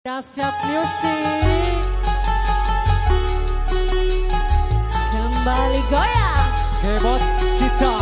Dasyat Music. Kembali goyang. Kebot kita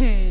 Listen.